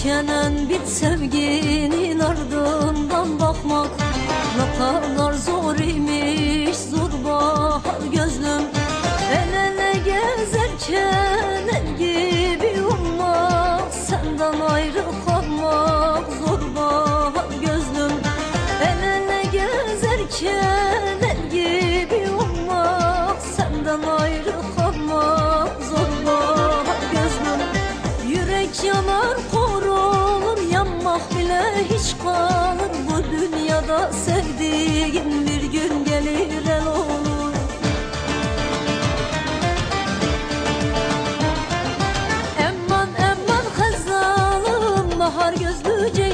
Tükenen bir sevginin ardından bakmak Ne kadar zor imiş zor bahar bahar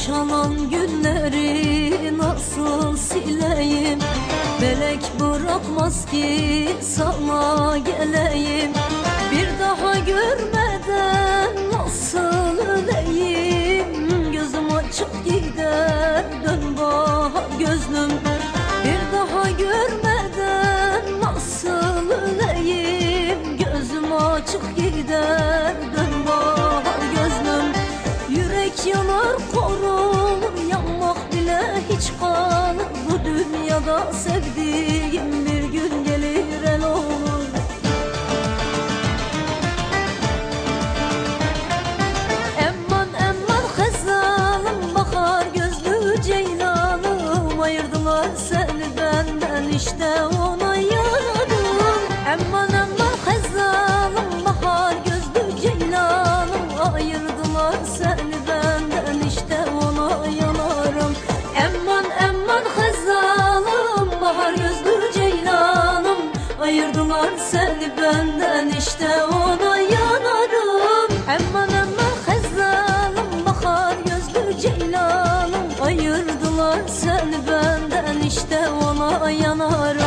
Yaşanan günleri nasıl sileyim? Melek bırakmaz ki sana geleyim. Bir daha görmeden nasıl öleyim? Gözüm açık gider dön bahar gözlüm. Bir daha görmeden nasıl öleyim? Gözüm açık gider sevdiğim bir gün gelir el olur. Emman emman kızalım bahar gözlü ceylanım Ayırdılar seni benden işte ona işte ona yanar